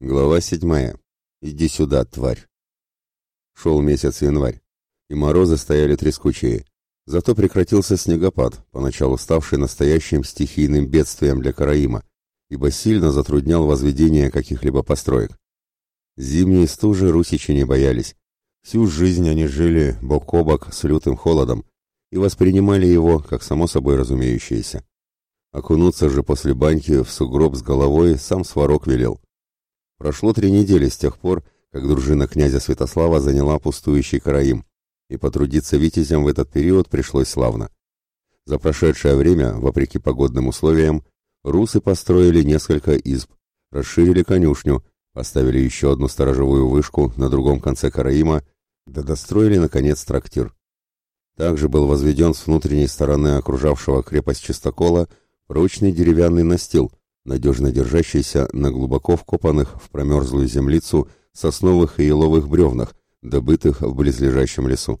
Глава седьмая. «Иди сюда, тварь!» Шел месяц январь, и морозы стояли трескучие. Зато прекратился снегопад, поначалу ставший настоящим стихийным бедствием для Караима, ибо сильно затруднял возведение каких-либо построек. Зимние стужи русичи не боялись. Всю жизнь они жили бок о бок с лютым холодом и воспринимали его как само собой разумеющееся. Окунуться же после баньки в сугроб с головой сам Сварог велел – Прошло три недели с тех пор, как дружина князя Святослава заняла пустующий Караим, и потрудиться витязем в этот период пришлось славно. За прошедшее время, вопреки погодным условиям, русы построили несколько изб, расширили конюшню, поставили еще одну сторожевую вышку на другом конце Караима, да достроили, наконец, трактир. Также был возведен с внутренней стороны окружавшего крепость Чистокола прочный деревянный настил, надежно держащийся на глубоко вкопанных в промерзлую землицу сосновых и еловых бревнах, добытых в близлежащем лесу.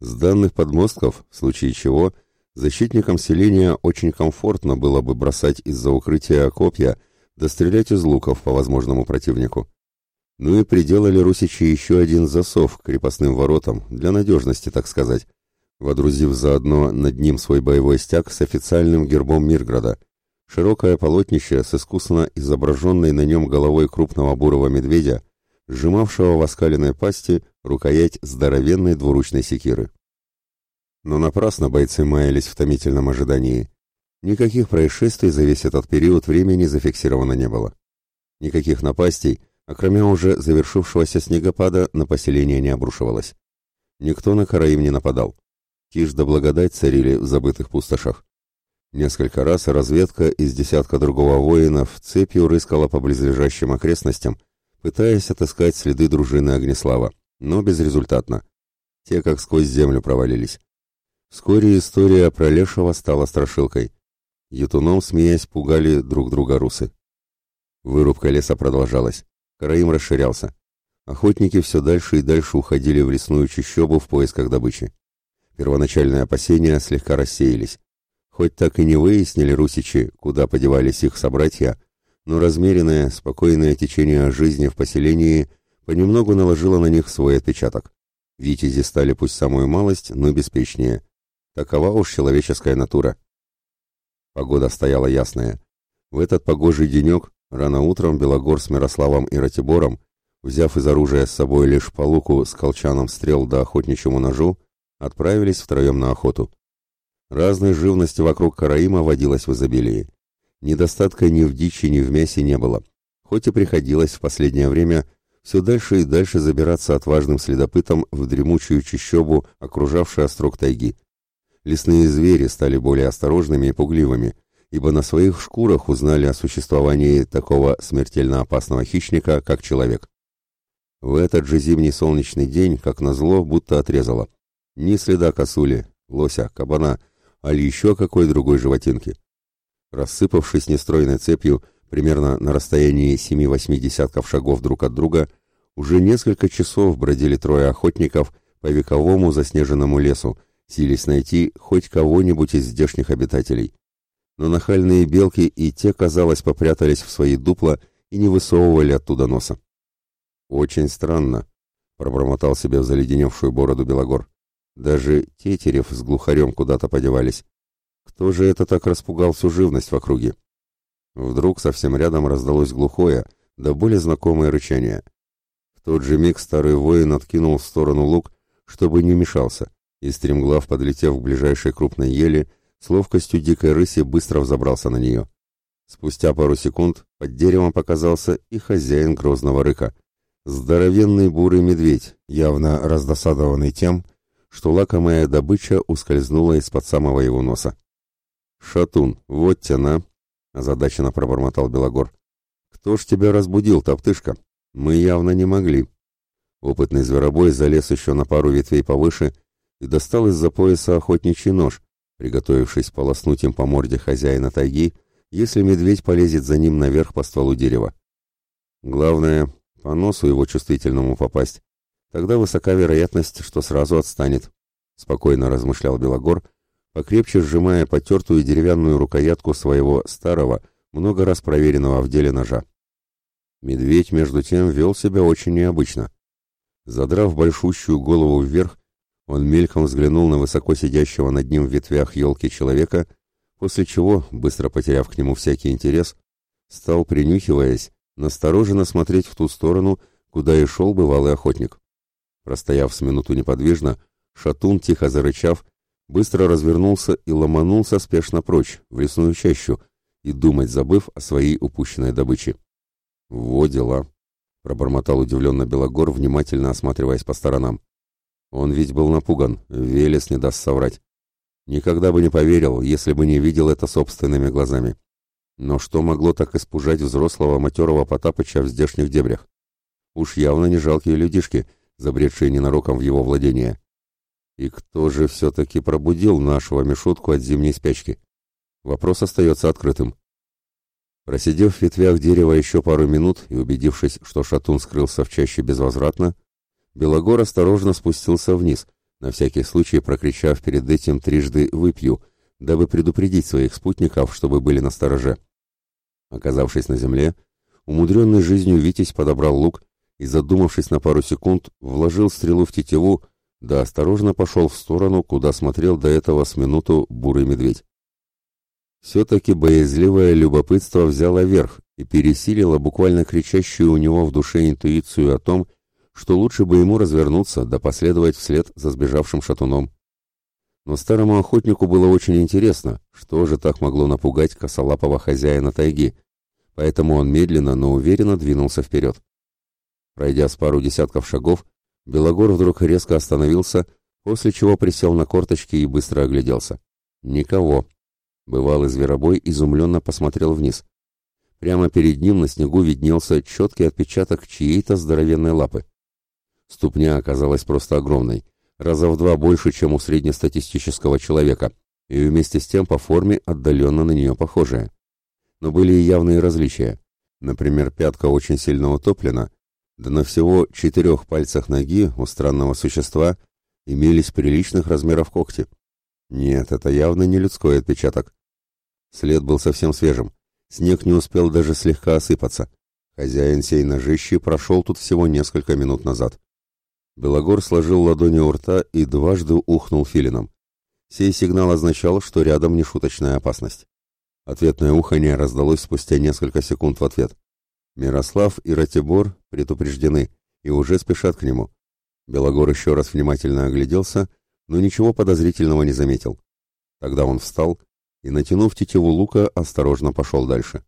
С данных подмостков, в случае чего, защитникам селения очень комфортно было бы бросать из-за укрытия окопья, дострелять из луков по возможному противнику. Ну и приделали русичи еще один засов к крепостным воротам, для надежности, так сказать, водрузив заодно над ним свой боевой стяг с официальным гербом Мирграда – Широкое полотнище с искусно изображенной на нем головой крупного бурого медведя, сжимавшего в оскаленной пасти рукоять здоровенной двуручной секиры. Но напрасно бойцы маялись в томительном ожидании. Никаких происшествий за весь этот период времени зафиксировано не было. Никаких напастей, а окромя уже завершившегося снегопада, на поселение не обрушивалось. Никто на Караим не нападал. Тишь да благодать царили в забытых пустошах. Несколько раз разведка из десятка другого воинов цепью рыскала по близлежащим окрестностям, пытаясь отыскать следы дружины Огнеслава, но безрезультатно. Те как сквозь землю провалились. Вскоре история про Лешего стала страшилкой. Ютуном, смеясь, пугали друг друга русы. Вырубка леса продолжалась. Караим расширялся. Охотники все дальше и дальше уходили в лесную чащобу в поисках добычи. Первоначальные опасения слегка рассеялись. Хоть так и не выяснили русичи, куда подевались их собратья, но размеренное, спокойное течение жизни в поселении понемногу наложило на них свой отпечаток. Витязи стали пусть самую малость, но беспечнее. Такова уж человеческая натура. Погода стояла ясная. В этот погожий денек, рано утром Белогор с Мирославом и Ратибором, взяв из оружия с собой лишь полуку с колчаном стрел да охотничьему ножу, отправились втроем на охоту. Разной живности вокруг Караима водилось в изобилии. Недостатка ни в дичи, ни в мясе не было, хоть и приходилось в последнее время все дальше и дальше забираться отважным следопытом в дремучую чащобу, окружавшую острог тайги. Лесные звери стали более осторожными и пугливыми, ибо на своих шкурах узнали о существовании такого смертельно опасного хищника, как человек. В этот же зимний солнечный день, как назло, будто отрезало. Ни следа косули, лося, кабана — а еще какой другой животинки. Рассыпавшись нестройной цепью, примерно на расстоянии 7-8 десятков шагов друг от друга, уже несколько часов бродили трое охотников по вековому заснеженному лесу, сились найти хоть кого-нибудь из здешних обитателей. Но нахальные белки и те, казалось, попрятались в свои дупла и не высовывали оттуда носа. «Очень странно», — пробормотал себе в заледеневшую бороду Белогор. Даже Тетерев с глухарем куда-то подевались. Кто же это так распугал всю живность в округе? Вдруг совсем рядом раздалось глухое, да более знакомое рычание. В тот же миг старый воин откинул в сторону лук, чтобы не мешался, и стремглав, подлетев к ближайшей крупной еле, с ловкостью дикой рыси быстро взобрался на нее. Спустя пару секунд под деревом показался и хозяин грозного рыка. Здоровенный бурый медведь, явно раздосадованный тем, что лакомая добыча ускользнула из-под самого его носа. «Шатун, вот тяна!» — озадаченно пробормотал Белогор. «Кто ж тебя разбудил, топтышка? Мы явно не могли». Опытный зверобой залез еще на пару ветвей повыше и достал из-за пояса охотничий нож, приготовившись полоснуть им по морде хозяина тайги, если медведь полезет за ним наверх по стволу дерева. Главное, по носу его чувствительному попасть, Тогда высока вероятность, что сразу отстанет, спокойно размышлял Белогор, покрепче сжимая потертую деревянную рукоятку своего старого, много раз проверенного в деле ножа. Медведь, между тем, вел себя очень необычно. Задрав большущую голову вверх, он мельком взглянул на высоко сидящего над ним в ветвях елки человека, после чего, быстро потеряв к нему всякий интерес, стал, принюхиваясь, настороженно смотреть в ту сторону, куда и шел бывалый охотник. Простояв с минуту неподвижно, шатун, тихо зарычав, быстро развернулся и ломанулся спешно прочь, в лесную чащу, и думать забыв о своей упущенной добыче. «Во дела!» — пробормотал удивленно Белогор, внимательно осматриваясь по сторонам. Он ведь был напуган, Велес не даст соврать. Никогда бы не поверил, если бы не видел это собственными глазами. Но что могло так испужать взрослого матерого Потапыча в здешних дебрях? Уж явно не жалкие людишки — забредшие ненароком в его владение. И кто же все-таки пробудил нашего Мишутку от зимней спячки? Вопрос остается открытым. Просидев в ветвях дерева еще пару минут и убедившись, что шатун скрылся в чаще безвозвратно, Белогор осторожно спустился вниз, на всякий случай прокричав перед этим трижды «выпью», дабы предупредить своих спутников, чтобы были на настороже. Оказавшись на земле, умудренный жизнью Витязь подобрал лук и, задумавшись на пару секунд, вложил стрелу в тетиву, да осторожно пошел в сторону, куда смотрел до этого с минуту бурый медведь. Все-таки боязливое любопытство взяло верх и пересилило буквально кричащую у него в душе интуицию о том, что лучше бы ему развернуться да последовать вслед за сбежавшим шатуном. Но старому охотнику было очень интересно, что же так могло напугать косолапого хозяина тайги, поэтому он медленно, но уверенно двинулся вперед. Пройдя с пару десятков шагов, Белогор вдруг резко остановился, после чего присел на корточки и быстро огляделся. Никого. Бывалый зверобой изумленно посмотрел вниз. Прямо перед ним на снегу виднелся четкий отпечаток чьей-то здоровенной лапы. Ступня оказалась просто огромной, раза в два больше, чем у среднестатистического человека, и вместе с тем по форме отдаленно на нее похожая. Но были и явные различия. Например, пятка очень сильно утоплена, да на всего четырех пальцах ноги у странного существа имелись приличных размеров когти. Нет, это явно не людской отпечаток. След был совсем свежим. Снег не успел даже слегка осыпаться. Хозяин сей ножищи прошел тут всего несколько минут назад. Белогор сложил ладони у рта и дважды ухнул филином. Сей сигнал означал, что рядом нешуточная опасность. Ответное уханье раздалось спустя несколько секунд в ответ. Мирослав и Ратибор предупреждены и уже спешат к нему. Белогор еще раз внимательно огляделся, но ничего подозрительного не заметил. Тогда он встал и, натянув тетиву лука, осторожно пошел дальше.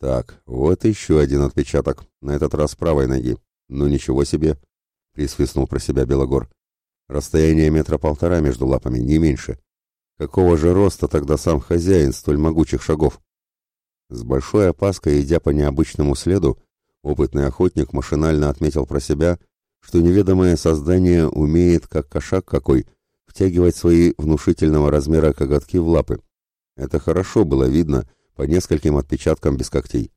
Так, вот еще один отпечаток, на этот раз правой ноги. Ну ничего себе, присвистнул про себя Белогор. Расстояние метра полтора между лапами, не меньше. Какого же роста тогда сам хозяин столь могучих шагов? С большой опаской, идя по необычному следу, опытный охотник машинально отметил про себя, что неведомое создание умеет, как кошак какой, втягивать свои внушительного размера коготки в лапы. Это хорошо было видно по нескольким отпечаткам без когтей.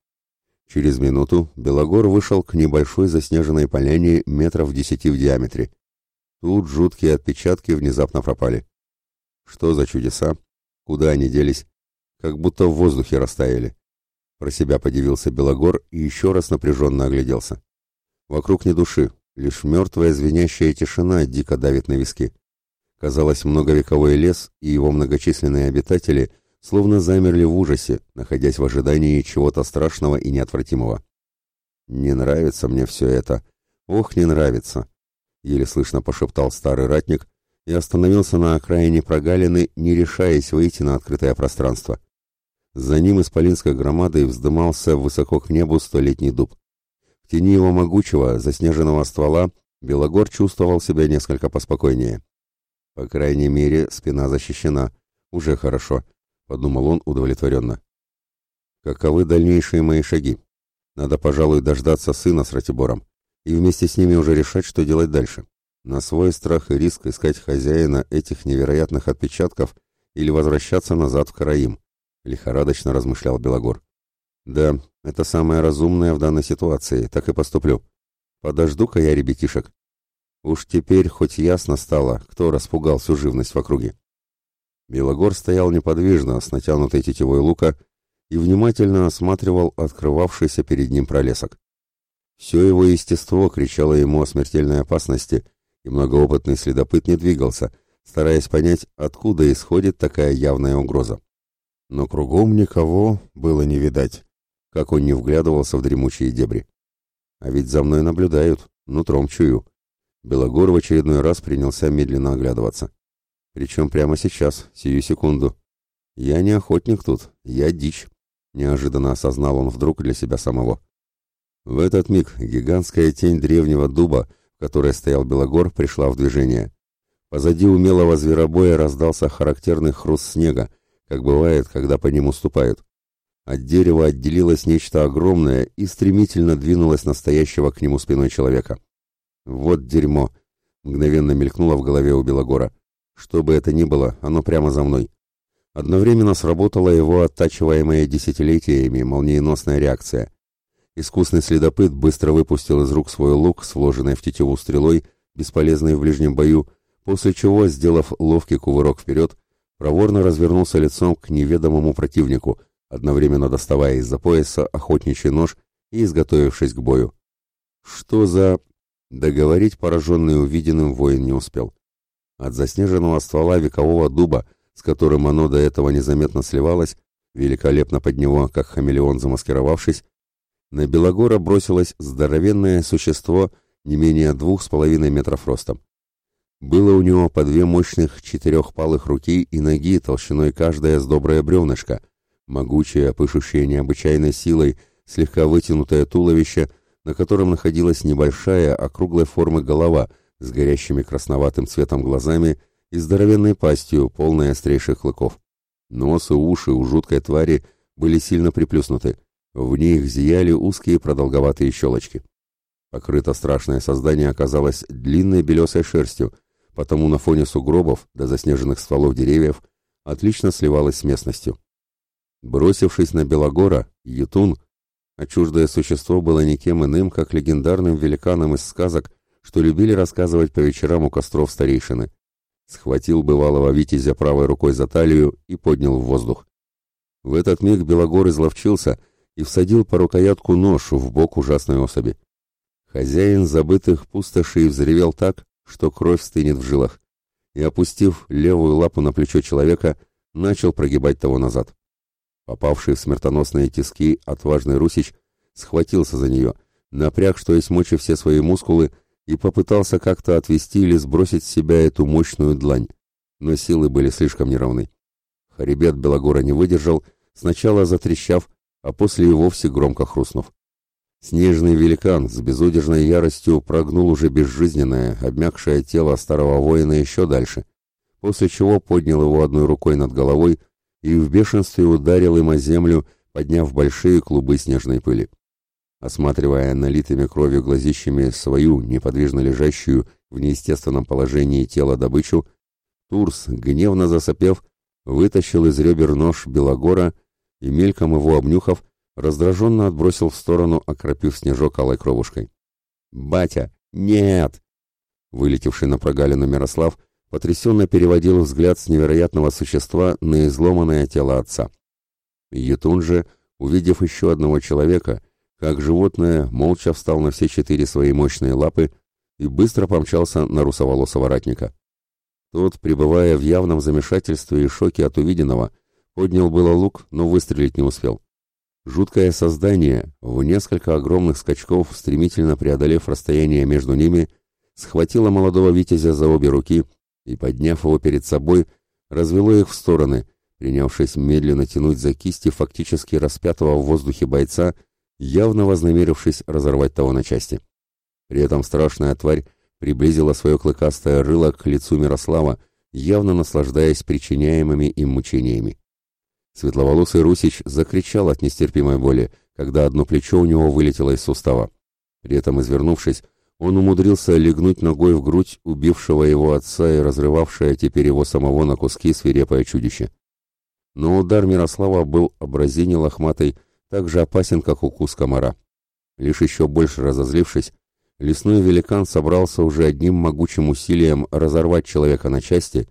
Через минуту Белогор вышел к небольшой заснеженной поляне метров десяти в диаметре. Тут жуткие отпечатки внезапно пропали. Что за чудеса? Куда они делись? Как будто в воздухе растаяли. Про себя подивился Белогор и еще раз напряженно огляделся. Вокруг ни души, лишь мертвая звенящая тишина дико давит на виски. Казалось, многовековой лес и его многочисленные обитатели словно замерли в ужасе, находясь в ожидании чего-то страшного и неотвратимого. «Не нравится мне все это. Ох, не нравится!» — еле слышно пошептал старый ратник и остановился на окраине прогалины, не решаясь выйти на открытое пространство. — за ним исполинской громадой вздымался высоко к небу столетний дуб. В тени его могучего, заснеженного ствола Белогор чувствовал себя несколько поспокойнее. По крайней мере, спина защищена. Уже хорошо, подумал он удовлетворенно. Каковы дальнейшие мои шаги? Надо, пожалуй, дождаться сына с Ратибором и вместе с ними уже решать, что делать дальше. На свой страх и риск искать хозяина этих невероятных отпечатков или возвращаться назад в Караим. — лихорадочно размышлял Белогор. «Да, это самое разумное в данной ситуации, так и поступлю. Подожду-ка я ребятишек. Уж теперь хоть ясно стало, кто распугал всю живность в округе». Белогор стоял неподвижно, с натянутой тетивой лука, и внимательно осматривал открывавшийся перед ним пролесок. Все его естество кричало ему о смертельной опасности, и многоопытный следопыт не двигался, стараясь понять, откуда исходит такая явная угроза но кругом никого было не видать, как он не вглядывался в дремучие дебри. А ведь за мной наблюдают, нутром чую. Белогор в очередной раз принялся медленно оглядываться. Причем прямо сейчас, сию секунду. Я не охотник тут, я дичь, неожиданно осознал он вдруг для себя самого. В этот миг гигантская тень древнего дуба, в которой стоял Белогор, пришла в движение. Позади умелого зверобоя раздался характерный хруст снега, как бывает, когда по нему ступают. От дерева отделилось нечто огромное и стремительно двинулось настоящего к нему спиной человека. «Вот дерьмо!» — мгновенно мелькнуло в голове у Белогора. «Что бы это ни было, оно прямо за мной». Одновременно сработала его оттачиваемая десятилетиями молниеносная реакция. Искусный следопыт быстро выпустил из рук свой лук, сложенный в тетиву стрелой, бесполезной в ближнем бою, после чего, сделав ловкий кувырок вперед, проворно развернулся лицом к неведомому противнику, одновременно доставая из-за пояса охотничий нож и изготовившись к бою. «Что за...» Договорить пораженный увиденным воин не успел. От заснеженного ствола векового дуба, с которым оно до этого незаметно сливалось, великолепно под него, как хамелеон замаскировавшись, на Белогора бросилось здоровенное существо не менее двух с половиной метров ростом. Было у него по две мощных четырехпалых руки и ноги, толщиной каждая с доброе бревнышко, могучее, пышущее необычайной силой, слегка вытянутое туловище, на котором находилась небольшая, округлой формы голова с горящими красноватым цветом глазами и здоровенной пастью, полной острейших клыков. Нос и уши у жуткой твари были сильно приплюснуты, в них зияли узкие продолговатые щелочки. Покрыто страшное создание оказалось длинной белесой шерстью, потому на фоне сугробов до да заснеженных стволов деревьев отлично сливалась с местностью. Бросившись на Белогора, Ютун, а существо было никем иным, как легендарным великаном из сказок, что любили рассказывать по вечерам у костров старейшины, схватил бывалого витязя правой рукой за талию и поднял в воздух. В этот миг Белогор изловчился и всадил по рукоятку нож в бок ужасной особи. Хозяин забытых пустошей взревел так, что кровь стынет в жилах, и, опустив левую лапу на плечо человека, начал прогибать того назад. Попавший в смертоносные тиски отважный Русич схватился за нее, напряг, что есть мочи все свои мускулы, и попытался как-то отвести или сбросить с себя эту мощную длань, но силы были слишком неравны. Хребет Белогора не выдержал, сначала затрещав, а после и вовсе громко хрустнув. Снежный великан с безудержной яростью прогнул уже безжизненное, обмякшее тело старого воина еще дальше, после чего поднял его одной рукой над головой и в бешенстве ударил им о землю, подняв большие клубы снежной пыли. Осматривая налитыми кровью глазищами свою, неподвижно лежащую в неестественном положении тело добычу, Турс, гневно засопев, вытащил из ребер нож Белогора и, мельком его обнюхав, раздраженно отбросил в сторону, окропив снежок алой кровушкой. «Батя! Нет!» Вылетевший на прогалину Мирослав потрясенно переводил взгляд с невероятного существа на изломанное тело отца. Етун же, увидев еще одного человека, как животное, молча встал на все четыре свои мощные лапы и быстро помчался на русоволосого ратника. Тот, пребывая в явном замешательстве и шоке от увиденного, поднял было лук, но выстрелить не успел. Жуткое создание, в несколько огромных скачков, стремительно преодолев расстояние между ними, схватило молодого витязя за обе руки и, подняв его перед собой, развело их в стороны, принявшись медленно тянуть за кисти фактически распятого в воздухе бойца, явно вознамерившись разорвать того на части. При этом страшная тварь приблизила свое клыкастое рыло к лицу Мирослава, явно наслаждаясь причиняемыми им мучениями. Светловолосый Русич закричал от нестерпимой боли, когда одно плечо у него вылетело из сустава. При этом, извернувшись, он умудрился легнуть ногой в грудь убившего его отца и разрывавшее теперь его самого на куски свирепое чудище. Но удар Мирослава был образине лохматой, так же опасен, как укус комара. Лишь еще больше разозлившись, лесной великан собрался уже одним могучим усилием разорвать человека на части,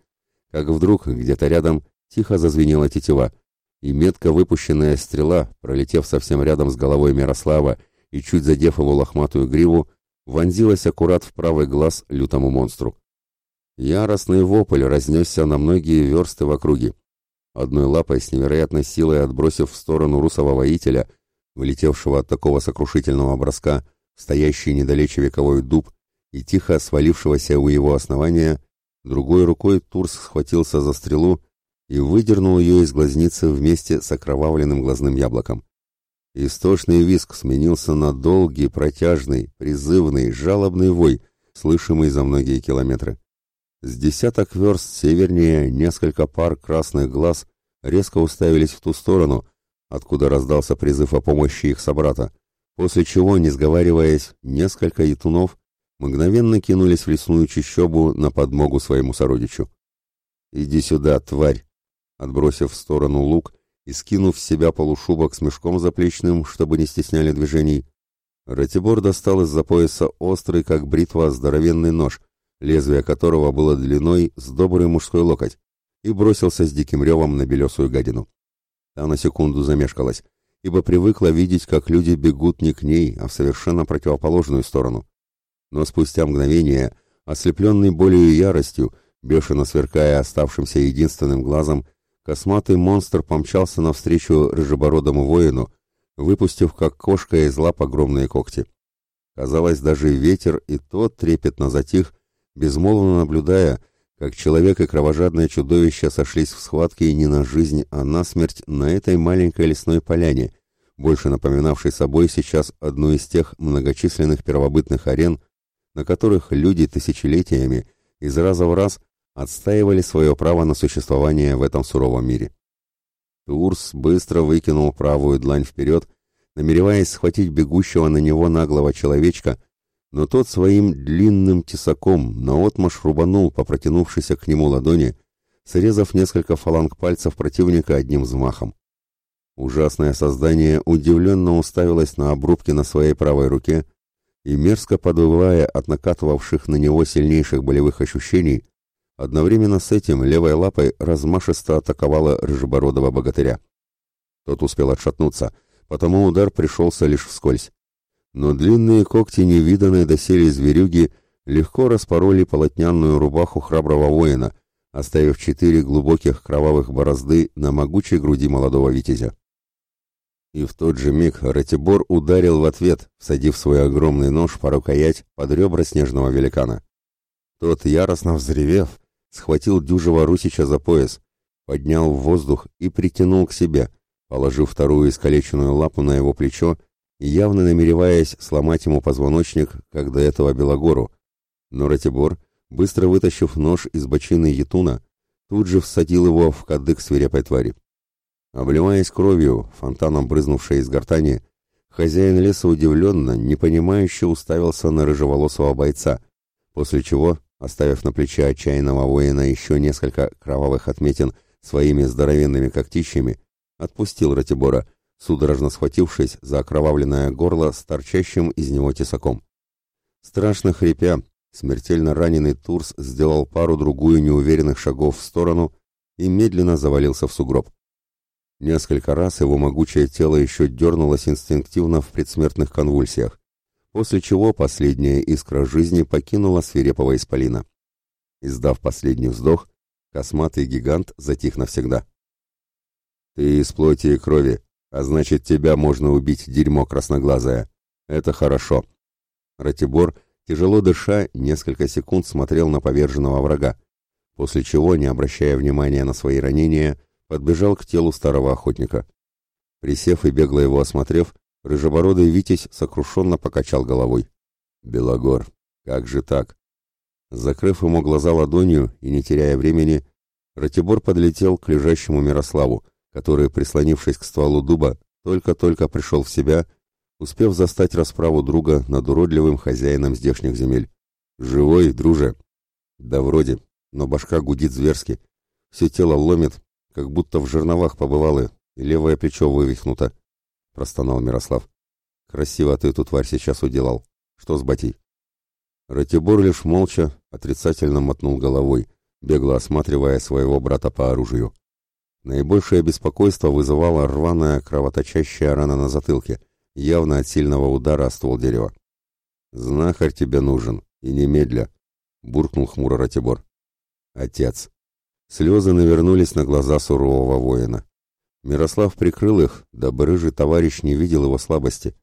как вдруг где-то рядом тихо зазвенела тетива, и метко выпущенная стрела, пролетев совсем рядом с головой Мирослава и чуть задев его лохматую гриву, вонзилась аккурат в правый глаз лютому монстру. Яростный вопль разнесся на многие версты в округе. Одной лапой с невероятной силой отбросив в сторону русого воителя, вылетевшего от такого сокрушительного броска, стоящий недалече вековой дуб и тихо свалившегося у его основания, другой рукой Турс схватился за стрелу и выдернул ее из глазницы вместе с окровавленным глазным яблоком. Истошный визг сменился на долгий, протяжный, призывный, жалобный вой, слышимый за многие километры. С десяток верст севернее несколько пар красных глаз резко уставились в ту сторону, откуда раздался призыв о помощи их собрата, после чего, не сговариваясь, несколько ятунов мгновенно кинулись в лесную чащобу на подмогу своему сородичу. «Иди сюда, тварь!» Отбросив в сторону лук и скинув с себя полушубок с мешком заплечным, чтобы не стесняли движений, Ратибор достал из-за пояса острый, как бритва, здоровенный нож, лезвие которого было длиной с добрый мужской локоть, и бросился с диким ревом на белесую гадину. Та на секунду замешкалась, ибо привыкла видеть, как люди бегут не к ней, а в совершенно противоположную сторону. Но спустя мгновение, ослепленный болью и яростью, бешено сверкая оставшимся единственным глазом, Косматый монстр помчался навстречу рыжебородому воину, выпустив как кошка из лап огромные когти. Казалось, даже ветер и тот трепетно затих, безмолвно наблюдая, как человек и кровожадное чудовище сошлись в схватке не на жизнь, а на смерть на этой маленькой лесной поляне, больше напоминавшей собой сейчас одну из тех многочисленных первобытных арен, на которых люди тысячелетиями из раза в раз отстаивали свое право на существование в этом суровом мире. Урс быстро выкинул правую длань вперед, намереваясь схватить бегущего на него наглого человечка, но тот своим длинным тесаком наотмашь рубанул по протянувшейся к нему ладони, срезав несколько фаланг пальцев противника одним взмахом. Ужасное создание удивленно уставилось на обрубки на своей правой руке и, мерзко подвывая от накатывавших на него сильнейших болевых ощущений, Одновременно с этим левой лапой размашисто атаковала рыжебородого богатыря. Тот успел отшатнуться, потому удар пришелся лишь вскользь. Но длинные когти невиданной доселе зверюги легко распороли полотнянную рубаху храброго воина, оставив четыре глубоких кровавых борозды на могучей груди молодого витязя. И в тот же миг Ратибор ударил в ответ, всадив свой огромный нож по рукоять под ребра снежного великана. Тот, яростно взревев, схватил дюжего Русича за пояс, поднял в воздух и притянул к себе, положив вторую искалеченную лапу на его плечо явно намереваясь сломать ему позвоночник, как до этого Белогору. Но Ратибор, быстро вытащив нож из бочины Етуна, тут же всадил его в кадык свирепой твари. Обливаясь кровью, фонтаном брызнувшей из гортани, хозяин леса удивленно, непонимающе уставился на рыжеволосого бойца, после чего оставив на плече отчаянного воина еще несколько кровавых отметин своими здоровенными когтищами, отпустил Ратибора, судорожно схватившись за окровавленное горло с торчащим из него тесаком. Страшно хрипя, смертельно раненый Турс сделал пару-другую неуверенных шагов в сторону и медленно завалился в сугроб. Несколько раз его могучее тело еще дернулось инстинктивно в предсмертных конвульсиях, после чего последняя искра жизни покинула свирепого исполина. Издав последний вздох, косматый гигант затих навсегда. «Ты из плоти и крови, а значит, тебя можно убить, дерьмо красноглазое. Это хорошо». Ратибор, тяжело дыша, несколько секунд смотрел на поверженного врага, после чего, не обращая внимания на свои ранения, подбежал к телу старого охотника. Присев и бегло его осмотрев, Рыжебородый Витязь сокрушенно покачал головой. «Белогор, как же так?» Закрыв ему глаза ладонью и не теряя времени, Ратибор подлетел к лежащему Мирославу, который, прислонившись к стволу дуба, только-только пришел в себя, успев застать расправу друга над уродливым хозяином здешних земель. «Живой, друже?» «Да вроде, но башка гудит зверски. Все тело ломит, как будто в жерновах побывало, и левое плечо вывихнуто простонал Мирослав. «Красиво ты эту тварь сейчас уделал. Что с батей?» Ратибор лишь молча, отрицательно мотнул головой, бегло осматривая своего брата по оружию. Наибольшее беспокойство вызывала рваная кровоточащая рана на затылке, явно от сильного удара о ствол дерева. «Знахарь тебе нужен, и немедля», — буркнул хмуро Ратибор. «Отец». Слезы навернулись на глаза сурового воина. Мирослав прикрыл их, дабы рыжий товарищ не видел его слабости,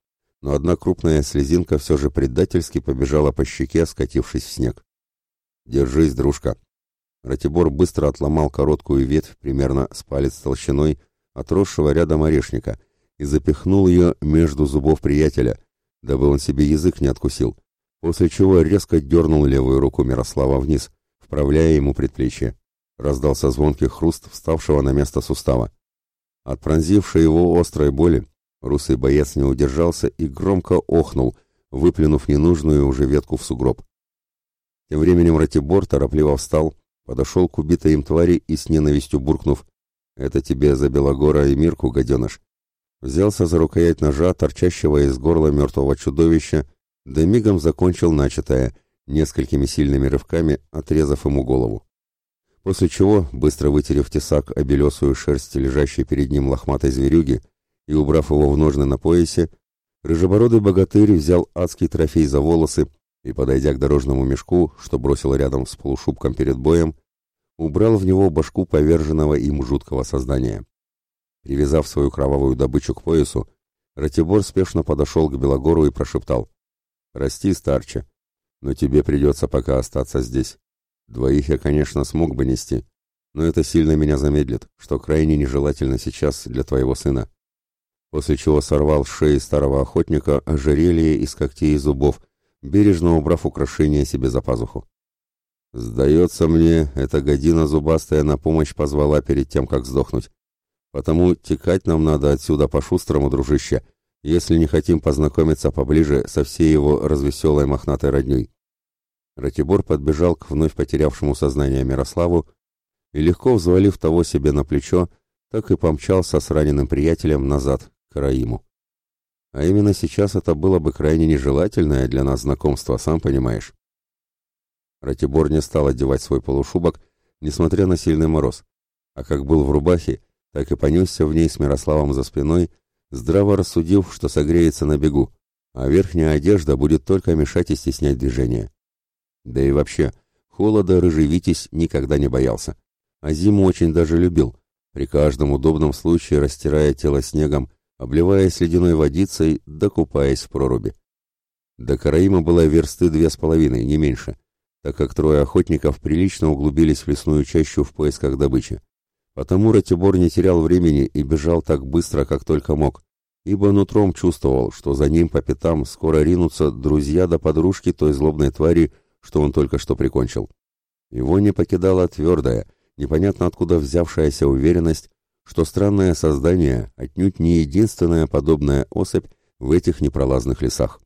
но одна крупная слезинка все же предательски побежала по щеке, скатившись в снег. «Держись, дружка!» Ратибор быстро отломал короткую ветвь, примерно с палец толщиной, отросшего рядом орешника, и запихнул ее между зубов приятеля, дабы он себе язык не откусил, после чего резко дернул левую руку Мирослава вниз, вправляя ему предплечье. Раздался звонкий хруст вставшего на место сустава. От пронзившей его острой боли русый боец не удержался и громко охнул, выплюнув ненужную уже ветку в сугроб. Тем временем Ратибор торопливо встал, подошел к убитой им твари и с ненавистью буркнув «Это тебе за Белогора и Мирку, гаденыш!» взялся за рукоять ножа, торчащего из горла мертвого чудовища, да мигом закончил начатое, несколькими сильными рывками отрезав ему голову после чего, быстро вытерев тесак о шерсть, лежащей перед ним лохматой зверюги, и убрав его в ножны на поясе, рыжебородый богатырь взял адский трофей за волосы и, подойдя к дорожному мешку, что бросил рядом с полушубком перед боем, убрал в него башку поверженного им жуткого создания. Привязав свою кровавую добычу к поясу, Ратибор спешно подошел к Белогору и прошептал. «Прости, старче, но тебе придется пока остаться здесь. Двоих я, конечно, смог бы нести, но это сильно меня замедлит, что крайне нежелательно сейчас для твоего сына. После чего сорвал с шеи старого охотника ожерелье из когтей и зубов, бережно убрав украшение себе за пазуху. Сдается мне, эта година зубастая на помощь позвала перед тем, как сдохнуть. Потому текать нам надо отсюда по-шустрому, дружище, если не хотим познакомиться поближе со всей его развеселой мохнатой родней. Ратибор подбежал к вновь потерявшему сознание Мирославу и, легко взвалив того себе на плечо, так и помчался с раненым приятелем назад, к Раиму. А именно сейчас это было бы крайне нежелательное для нас знакомство, сам понимаешь. Ратибор не стал одевать свой полушубок, несмотря на сильный мороз, а как был в рубахе, так и понесся в ней с Мирославом за спиной, здраво рассудив, что согреется на бегу, а верхняя одежда будет только мешать и стеснять движение. Да и вообще, холода Рыжевитесь никогда не боялся. А зиму очень даже любил, при каждом удобном случае растирая тело снегом, обливаясь ледяной водицей, докупаясь в проруби. До Караима было версты две с половиной, не меньше, так как трое охотников прилично углубились в лесную чащу в поисках добычи. Потому Ратибор не терял времени и бежал так быстро, как только мог, ибо нутром чувствовал, что за ним по пятам скоро ринутся друзья да подружки той злобной твари, что он только что прикончил. Его не покидала твердая, непонятно откуда взявшаяся уверенность, что странное создание отнюдь не единственная подобная особь в этих непролазных лесах.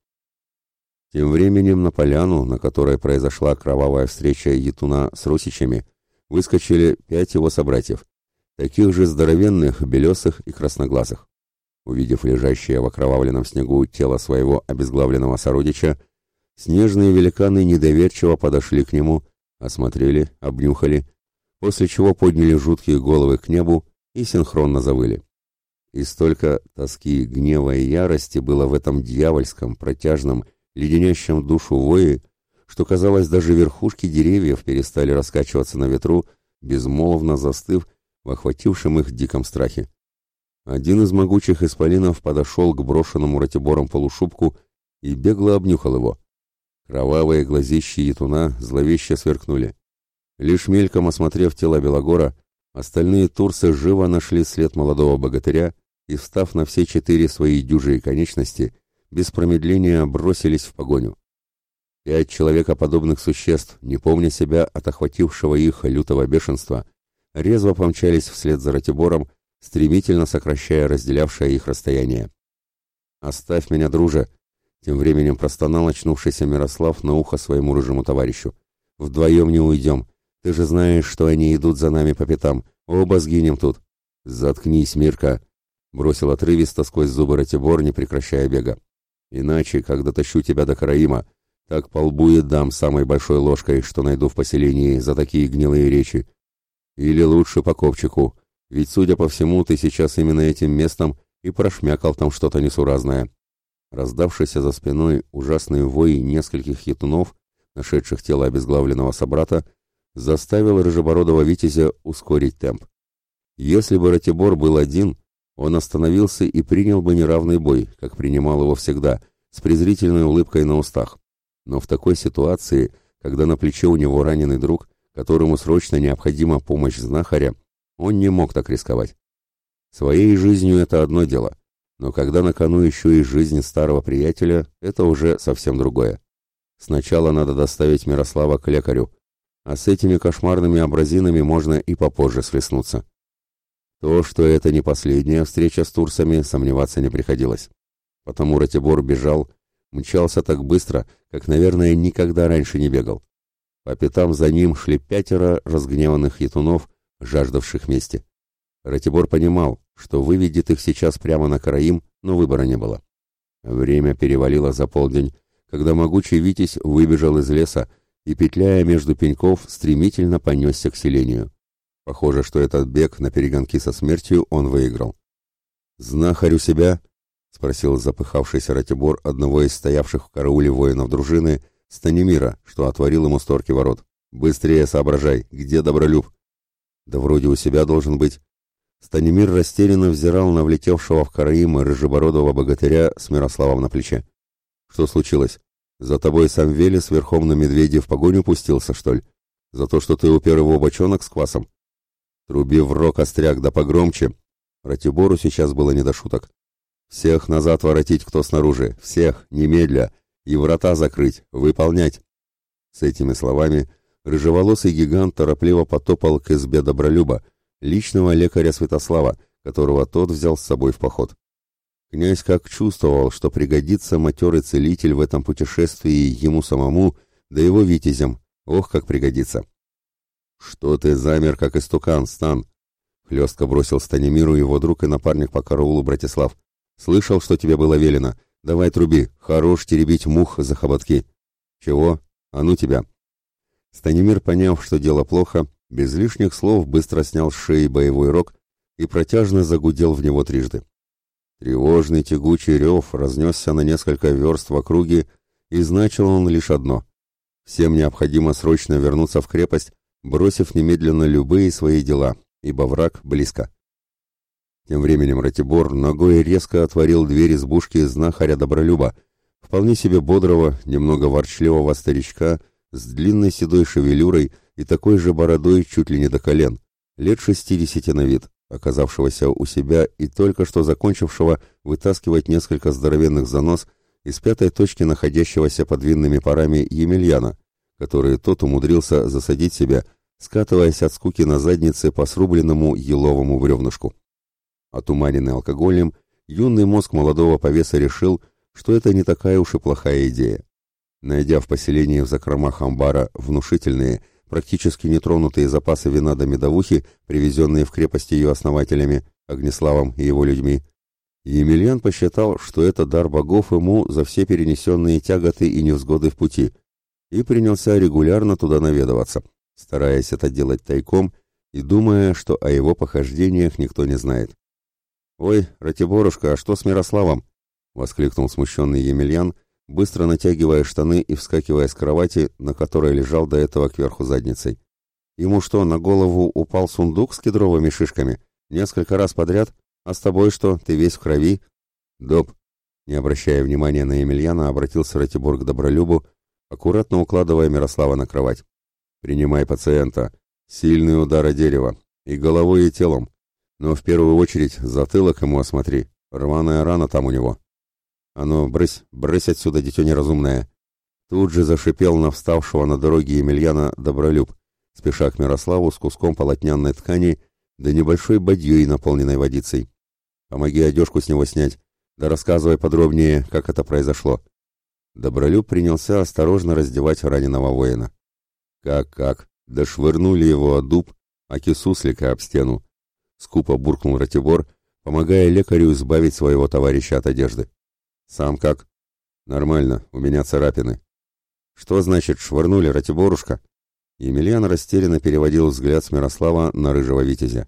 Тем временем на поляну, на которой произошла кровавая встреча Етуна с русичами, выскочили пять его собратьев, таких же здоровенных, белесых и красноглазых. Увидев лежащее в окровавленном снегу тело своего обезглавленного сородича, Снежные великаны недоверчиво подошли к нему, осмотрели, обнюхали, после чего подняли жуткие головы к небу и синхронно завыли. И столько тоски, гнева и ярости было в этом дьявольском, протяжном, леденящем душу вое, что, казалось, даже верхушки деревьев перестали раскачиваться на ветру, безмолвно застыв в охватившем их диком страхе. Один из могучих исполинов подошел к брошенному ратибором полушубку и бегло обнюхал его. Кровавые глазищи Етуна зловеще сверкнули. Лишь мельком осмотрев тело Белогора, остальные турсы живо нашли след молодого богатыря и, встав на все четыре свои дюжие конечности, без промедления бросились в погоню. Пять человекоподобных существ, не помня себя от охватившего их лютого бешенства, резво помчались вслед за Ратибором, стремительно сокращая разделявшее их расстояние. «Оставь меня, друже!» Тем временем простонал очнувшийся Мирослав на ухо своему рыжему товарищу. «Вдвоем не уйдем. Ты же знаешь, что они идут за нами по пятам. Оба сгинем тут». «Заткнись, Мирка!» — бросил отрывисто сквозь зубы Ратибор, не прекращая бега. «Иначе, когда тащу тебя до Караима, так по лбу и дам самой большой ложкой, что найду в поселении за такие гнилые речи. Или лучше по копчику, ведь, судя по всему, ты сейчас именно этим местом и прошмякал там что-то несуразное». Раздавшийся за спиной ужасный вой нескольких хитунов, нашедших тело обезглавленного собрата, заставил рыжебородого витязя ускорить темп. Если бы Ратибор был один, он остановился и принял бы неравный бой, как принимал его всегда, с презрительной улыбкой на устах. Но в такой ситуации, когда на плече у него раненый друг, которому срочно необходима помощь знахаря, он не мог так рисковать. Своей жизнью это одно дело, но когда на кону еще и жизнь старого приятеля, это уже совсем другое. Сначала надо доставить Мирослава к лекарю, а с этими кошмарными образинами можно и попозже схлестнуться. То, что это не последняя встреча с турсами, сомневаться не приходилось. Потому Ратибор бежал, мчался так быстро, как, наверное, никогда раньше не бегал. По пятам за ним шли пятеро разгневанных ятунов, жаждавших мести. Ратибор понимал, что выведет их сейчас прямо на караим, но выбора не было. Время перевалило за полдень, когда могучий Витязь выбежал из леса и, петляя между пеньков, стремительно понесся к селению. Похоже, что этот бег на перегонки со смертью он выиграл. «Знахарь у себя?» — спросил запыхавшийся Ратибор одного из стоявших в карауле воинов дружины, Станимира, что отворил ему створки ворот. «Быстрее соображай, где Добролюб?» «Да вроде у себя должен быть», Станимир растерянно взирал на влетевшего в караим рыжебородого богатыря с Мирославом на плече. «Что случилось? За тобой сам Велес верхом на медведе в погоню пустился, что ли? За то, что ты у первого бочонок с квасом?» «Труби в рог, остряк, да погромче!» Ратибору сейчас было не до шуток. «Всех назад воротить, кто снаружи! Всех! Немедля! И врата закрыть! Выполнять!» С этими словами рыжеволосый гигант торопливо потопал к избе Добролюба, личного лекаря Святослава, которого тот взял с собой в поход. Князь как чувствовал, что пригодится матерый целитель в этом путешествии ему самому, да его витязям. Ох, как пригодится! «Что ты замер, как истукан, Стан?» Хлестко бросил Станимиру его друг и напарник по караулу Братислав. «Слышал, что тебе было велено. Давай труби, хорош теребить мух за хоботки». «Чего? А ну тебя!» Станимир, поняв, что дело плохо, без лишних слов быстро снял с шеи боевой рог и протяжно загудел в него трижды. Тревожный тягучий рев разнесся на несколько верст в округе, и значил он лишь одно. Всем необходимо срочно вернуться в крепость, бросив немедленно любые свои дела, ибо враг близко. Тем временем Ратибор ногой резко отворил дверь избушки знахаря Добролюба, вполне себе бодрого, немного ворчливого старичка с длинной седой шевелюрой, и такой же бородой чуть ли не до колен, лет шестидесяти на вид, оказавшегося у себя и только что закончившего вытаскивать несколько здоровенных занос из пятой точки находящегося под винными парами Емельяна, которые тот умудрился засадить себя, скатываясь от скуки на заднице по срубленному еловому бревнышку. Отуманенный алкоголем, юный мозг молодого повеса решил, что это не такая уж и плохая идея. Найдя в поселении в закромах амбара внушительные, практически нетронутые запасы вина до медовухи, привезенные в крепости ее основателями, Огнеславом и его людьми. Емельян посчитал, что это дар богов ему за все перенесенные тяготы и невзгоды в пути, и принялся регулярно туда наведываться, стараясь это делать тайком и думая, что о его похождениях никто не знает. «Ой, Ратиборушка, а что с Мирославом?» — воскликнул смущенный Емельян — быстро натягивая штаны и вскакивая с кровати, на которой лежал до этого кверху задницей. Ему что, на голову упал сундук с кедровыми шишками? Несколько раз подряд? А с тобой что, ты весь в крови? Доп. Не обращая внимания на Емельяна, обратился Ратибор к Добролюбу, аккуратно укладывая Мирослава на кровать. «Принимай пациента. Сильный удар о дерево. И головой, и телом. Но в первую очередь затылок ему осмотри. Рваная рана там у него». «А ну, брысь, брысь отсюда, дитё неразумное!» Тут же зашипел на вставшего на дороге Емельяна Добролюб, спеша к Мирославу с куском полотняной ткани да небольшой бадьей, наполненной водицей. «Помоги одежку с него снять, да рассказывай подробнее, как это произошло». Добролюб принялся осторожно раздевать раненого воина. «Как-как? Да швырнули его от дуб, а кисуслика об стену!» Скупо буркнул Ратибор, помогая лекарю избавить своего товарища от одежды. «Сам как?» «Нормально, у меня царапины». «Что значит швырнули, Ратиборушка?» Емельян растерянно переводил взгляд с Мирослава на рыжего витязя.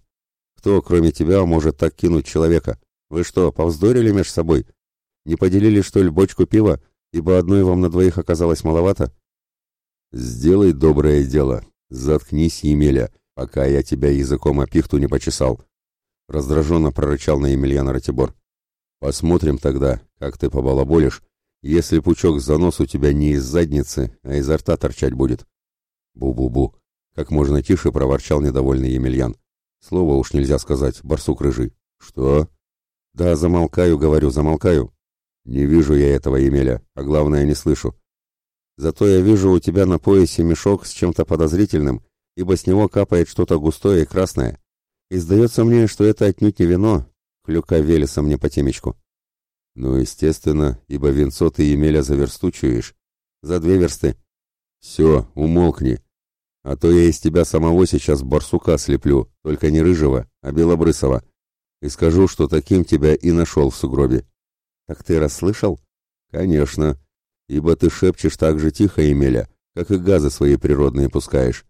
«Кто, кроме тебя, может так кинуть человека? Вы что, повздорили меж собой? Не поделили, что ли, бочку пива, ибо одной вам на двоих оказалось маловато?» «Сделай доброе дело. Заткнись, Емеля, пока я тебя языком о пихту не почесал», — раздраженно прорычал на Емельяна Ратибор. Посмотрим тогда, как ты побалаболишь, если пучок за нос у тебя не из задницы, а изо рта торчать будет. Бу-бу-бу, как можно тише проворчал недовольный Емельян. Слово уж нельзя сказать, барсук рыжий. Что? Да, замолкаю, говорю, замолкаю. Не вижу я этого, Емеля, а главное, не слышу. Зато я вижу у тебя на поясе мешок с чем-то подозрительным, ибо с него капает что-то густое и красное. И сдается мне, что это отнюдь не вино, Клюка Велеса мне по темечку. Ну, естественно, ибо венцо ты Емеля за версту чуешь. За две версты. Все, умолкни. А то я из тебя самого сейчас барсука слеплю, только не рыжего, а белобрысого. И скажу, что таким тебя и нашел в сугробе. Так ты расслышал? Конечно. Ибо ты шепчешь так же тихо, Емеля, как и газы свои природные пускаешь.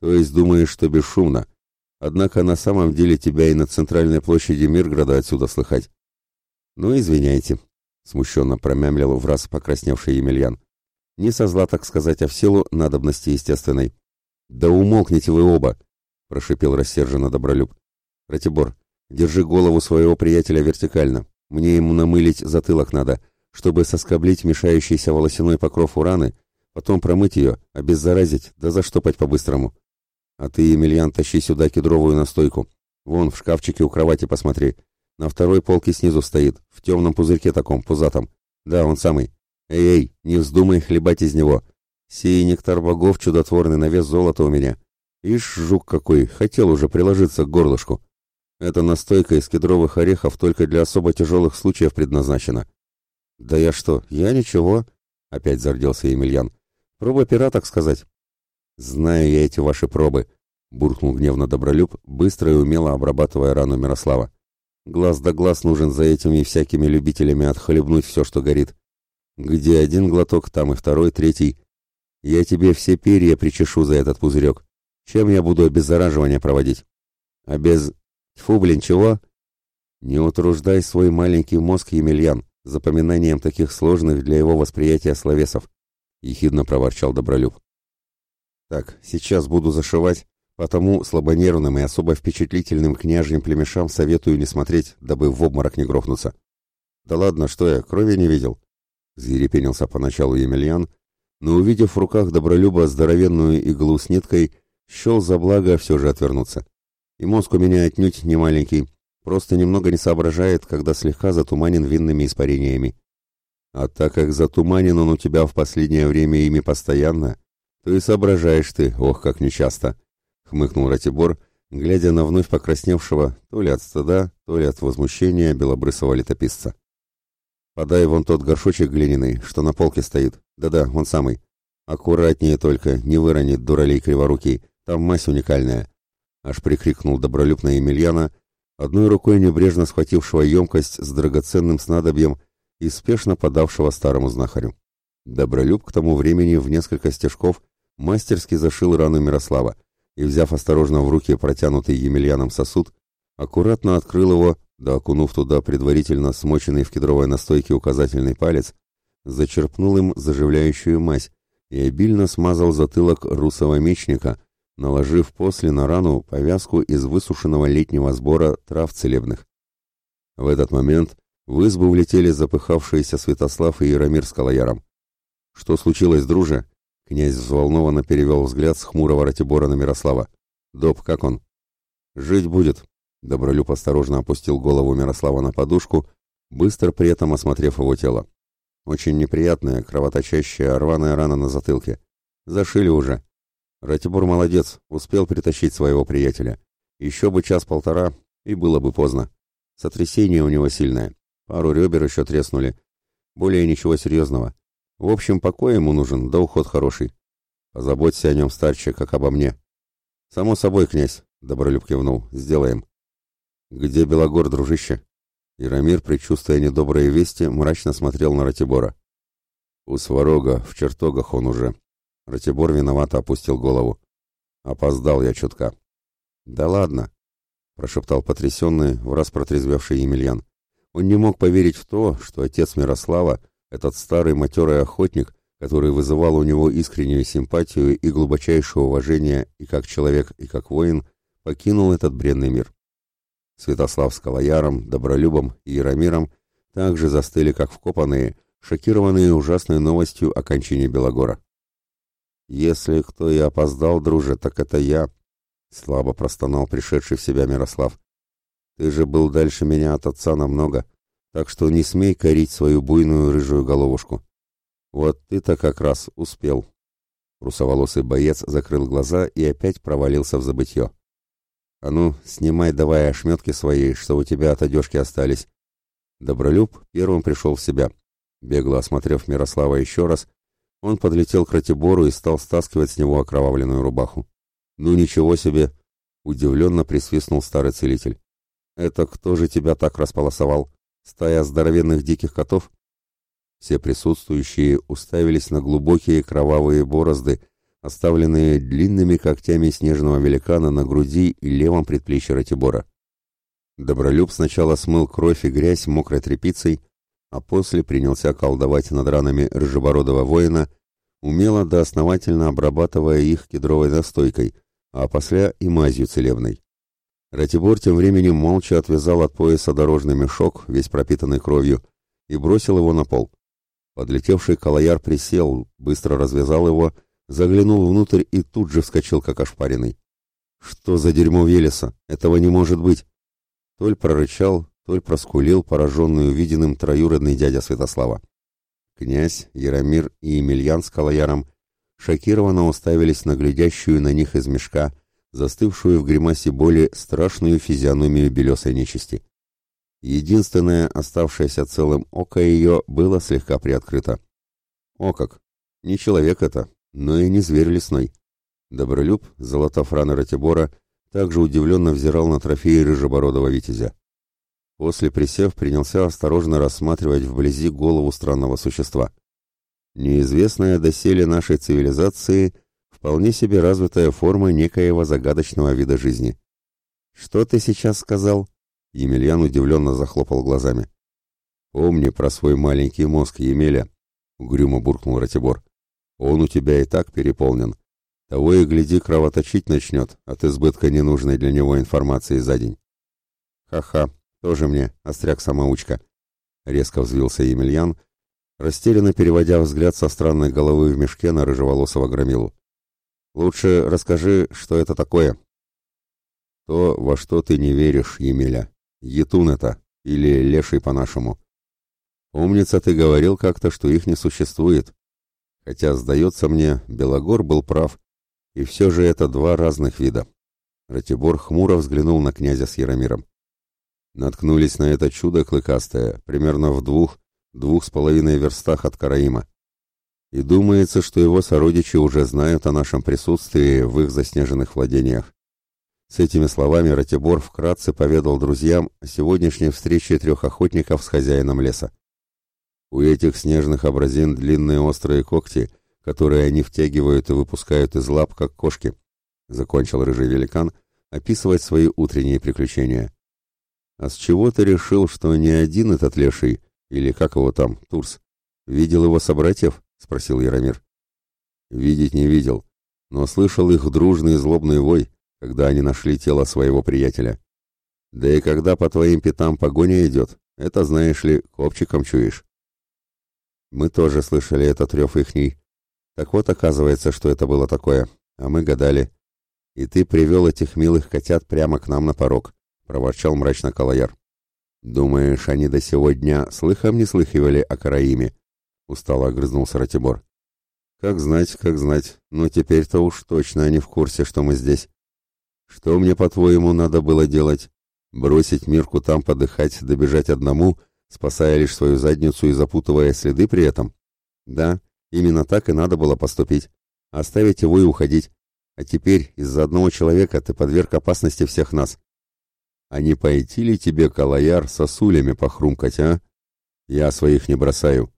То есть думаешь, что бесшумно, Однако на самом деле тебя и на центральной площади Мирграда отсюда слыхать. Ну, извиняйте, смущенно промямлил в раз покрасневший Емельян. Не со зла, так сказать, а в силу надобности естественной. Да умолкните вы оба, прошипел рассерженно Добролюб. Ратибор, держи голову своего приятеля вертикально. Мне ему намылить затылок надо, чтобы соскоблить мешающийся волосяной покров у раны, потом промыть ее, обеззаразить, да заштопать по-быстрому. А ты, Емельян, тащи сюда кедровую настойку. Вон, в шкафчике у кровати посмотри. На второй полке снизу стоит, в темном пузырьке таком, пузатом. Да, он самый. Эй-эй, не вздумай хлебать из него. Сей нектар богов чудотворный на вес золота у меня. Ишь, жук какой, хотел уже приложиться к горлышку. Эта настойка из кедровых орехов только для особо тяжелых случаев предназначена. Да я что, я ничего? Опять зарделся Емельян. Проба пера, так сказать. «Знаю я эти ваши пробы», — буркнул гневно Добролюб, быстро и умело обрабатывая рану Мирослава. «Глаз да глаз нужен за этими всякими любителями отхлебнуть все, что горит. Где один глоток, там и второй, третий. Я тебе все перья причешу за этот пузырек. Чем я буду обеззараживание проводить? А без... Тьфу, блин, чего?» «Не утруждай свой маленький мозг, Емельян, запоминанием таких сложных для его восприятия словесов», — ехидно проворчал Добролюб. Так, сейчас буду зашивать, потому слабонервным и особо впечатлительным княжьим племешам советую не смотреть, дабы в обморок не грохнуться. Да ладно, что я, крови не видел. Зирепенился поначалу Емельян, но увидев в руках добролюба здоровенную иглу с ниткой, счел за благо все же отвернуться. И мозг у меня отнюдь не маленький, просто немного не соображает, когда слегка затуманен винными испарениями. А так как затуманен он у тебя в последнее время ими постоянно, «Ты соображаешь ты, ох, как нечасто!» — хмыкнул Ратибор, глядя на вновь покрасневшего то ли от стыда, то ли от возмущения белобрысого летописца. «Подай вон тот горшочек глиняный, что на полке стоит. Да-да, он самый. Аккуратнее только, не выронит дуралей криворукий, там мазь уникальная!» Аж прикрикнул добролюбно Емельяна, одной рукой небрежно схватившего емкость с драгоценным снадобьем и спешно подавшего старому знахарю. Добролюб к тому времени в несколько стежков — мастерски зашил рану Мирослава и, взяв осторожно в руки протянутый Емельяном сосуд, аккуратно открыл его, да окунув туда предварительно смоченный в кедровой настойке указательный палец, зачерпнул им заживляющую мазь и обильно смазал затылок русого мечника, наложив после на рану повязку из высушенного летнего сбора трав целебных. В этот момент в избу влетели запыхавшиеся Святослав и Яромир с Калаяром. «Что случилось, друже?» Князь взволнованно перевел взгляд с хмурого Ратибора на Мирослава. «Доб, как он?» «Жить будет», — Добролюб осторожно опустил голову Мирослава на подушку, быстро при этом осмотрев его тело. Очень неприятная, кровоточащая, рваная рана на затылке. Зашили уже. Ратибор молодец, успел притащить своего приятеля. Еще бы час-полтора, и было бы поздно. Сотрясение у него сильное. Пару ребер еще треснули. Более ничего серьезного. В общем, покой ему нужен, да уход хороший. Позаботься о нем, старче, как обо мне. Само собой, князь, — Добролюб кивнул, — сделаем. Где Белогор, дружище? Ирамир, предчувствуя недобрые вести, мрачно смотрел на Ратибора. У Сварога, в чертогах он уже. Ратибор виновато опустил голову. Опоздал я чутка. Да ладно, — прошептал потрясенный, в раз протрезвевший Емельян. Он не мог поверить в то, что отец Мирослава — этот старый матерый охотник, который вызывал у него искреннюю симпатию и глубочайшее уважение и как человек, и как воин, покинул этот бренный мир. Святослав с Калаяром, Добролюбом и Яромиром также застыли, как вкопанные, шокированные ужасной новостью о кончине Белогора. «Если кто и опоздал, друже, так это я», — слабо простонал пришедший в себя Мирослав. «Ты же был дальше меня от отца намного так что не смей корить свою буйную рыжую головушку. Вот ты-то как раз успел. Русоволосый боец закрыл глаза и опять провалился в забытье. А ну, снимай давай ошметки свои, что у тебя от одежки остались. Добролюб первым пришел в себя. Бегло осмотрев Мирослава еще раз, он подлетел к Ратибору и стал стаскивать с него окровавленную рубаху. «Ну ничего себе!» — удивленно присвистнул старый целитель. «Это кто же тебя так располосовал?» стая здоровенных диких котов. Все присутствующие уставились на глубокие кровавые борозды, оставленные длинными когтями снежного великана на груди и левом предплечье Ратибора. Добролюб сначала смыл кровь и грязь мокрой тряпицей, а после принялся колдовать над ранами рыжебородого воина, умело да основательно обрабатывая их кедровой настойкой, а после и мазью целебной. Ратибор тем временем молча отвязал от пояса дорожный мешок, весь пропитанный кровью, и бросил его на пол. Подлетевший колояр присел, быстро развязал его, заглянул внутрь и тут же вскочил, как ошпаренный. «Что за дерьмо Велеса? Этого не может быть!» Толь прорычал, Толь проскулил пораженный увиденным троюродный дядя Святослава. Князь, Яромир и Емельян с Калаяром шокированно уставились на глядящую на них из мешка застывшую в гримасе боли страшную физиономию белесой нечисти. Единственное, оставшееся целым око ее, было слегка приоткрыто. О как! Не человек это, но и не зверь лесной. Добролюб, золотав раны Ратибора, также удивленно взирал на трофеи рыжебородого витязя. После присев, принялся осторожно рассматривать вблизи голову странного существа. Неизвестное доселе нашей цивилизации вполне себе развитая форма некоего загадочного вида жизни. «Что ты сейчас сказал?» Емельян удивленно захлопал глазами. «Помни про свой маленький мозг, Емеля», — угрюмо буркнул Ратибор. «Он у тебя и так переполнен. Того и гляди, кровоточить начнет от избытка ненужной для него информации за день». «Ха-ха, тоже мне, остряк-самоучка», — резко взвился Емельян, растерянно переводя взгляд со странной головы в мешке на рыжеволосого громилу. Лучше расскажи, что это такое. То, во что ты не веришь, Емеля. Етун это, или леший по-нашему. Умница, ты говорил как-то, что их не существует. Хотя, сдается мне, Белогор был прав, и все же это два разных вида. Ратибор хмуро взглянул на князя с Яромиром. Наткнулись на это чудо клыкастое, примерно в двух, двух с половиной верстах от Караима и думается, что его сородичи уже знают о нашем присутствии в их заснеженных владениях. С этими словами Ратибор вкратце поведал друзьям о сегодняшней встрече трех охотников с хозяином леса. У этих снежных образин длинные острые когти, которые они втягивают и выпускают из лап, как кошки, — закончил рыжий великан описывать свои утренние приключения. «А с чего ты решил, что не один этот леший, или как его там, Турс, видел его собратьев?» спросил Яромир. Видеть не видел, но слышал их дружный злобный вой, когда они нашли тело своего приятеля. Да и когда по твоим пятам погоня идет, это, знаешь ли, копчиком чуешь. Мы тоже слышали этот рев ихний. Так вот, оказывается, что это было такое, а мы гадали. И ты привел этих милых котят прямо к нам на порог, — проворчал мрачно Калаяр. Думаешь, они до сего дня слыхом не слыхивали о Караиме? — устало огрызнулся Ратибор. «Как знать, как знать, но теперь-то уж точно они в курсе, что мы здесь. Что мне, по-твоему, надо было делать? Бросить Мирку там подыхать, добежать одному, спасая лишь свою задницу и запутывая следы при этом? Да, именно так и надо было поступить. Оставить его и уходить. А теперь из-за одного человека ты подверг опасности всех нас. А не пойти ли тебе, Калаяр, сосулями похрумкать, а? Я своих не бросаю.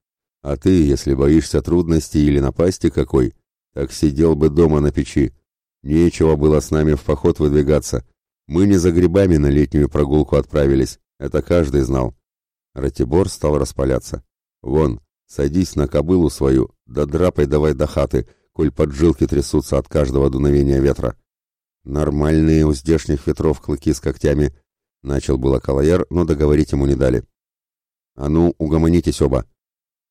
А ты, если боишься трудностей или напасти какой, так сидел бы дома на печи. Нечего было с нами в поход выдвигаться. Мы не за грибами на летнюю прогулку отправились, это каждый знал. Ратибор стал распаляться. Вон, садись на кобылу свою, да драпай давай до хаты, коль поджилки трясутся от каждого дуновения ветра. Нормальные у здешних ветров клыки с когтями —— начал было Калаяр, но договорить ему не дали. «А ну, угомонитесь оба!»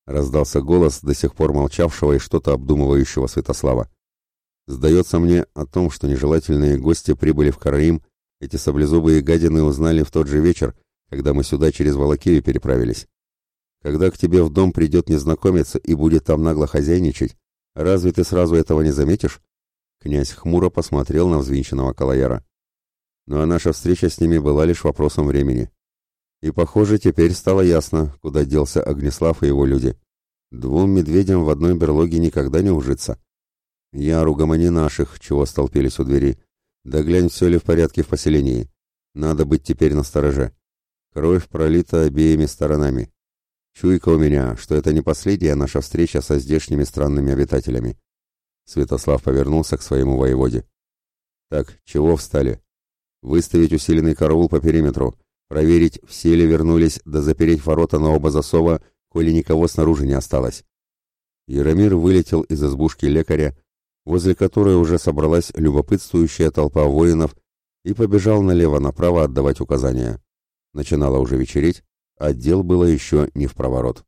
Раздался голос до сих пор молчавшего и что-то обдумывающего Святослава. Сдается мне о том, что нежелательные гости прибыли в Караим, эти саблезубые гадины узнали в тот же вечер, когда мы сюда через Волокию переправились. Когда к тебе в дом придет незнакомец и будет там нагло хозяйничать, разве ты сразу этого не заметишь? Князь хмуро посмотрел на взвинченного Калаяра. Ну а наша встреча с ними была лишь вопросом времени. И, похоже, теперь стало ясно, куда делся Огнеслав и его люди. Двум медведям в одной берлоге никогда не ужиться. Яру гомони наших, чего столпились у двери. Да глянь, все ли в порядке в поселении. Надо быть теперь настороже. Кровь пролита обеими сторонами. Чуйка у меня, что это не последняя наша встреча со здешними странными обитателями. Святослав повернулся к своему воеводе. Так, чего встали? Выставить усиленный караул по периметру проверить, все ли вернулись, да запереть ворота на оба засова, коли никого снаружи не осталось. Яромир вылетел из избушки лекаря, возле которой уже собралась любопытствующая толпа воинов, и побежал налево-направо отдавать указания. Начинало уже вечереть, а дел было еще не в проворот.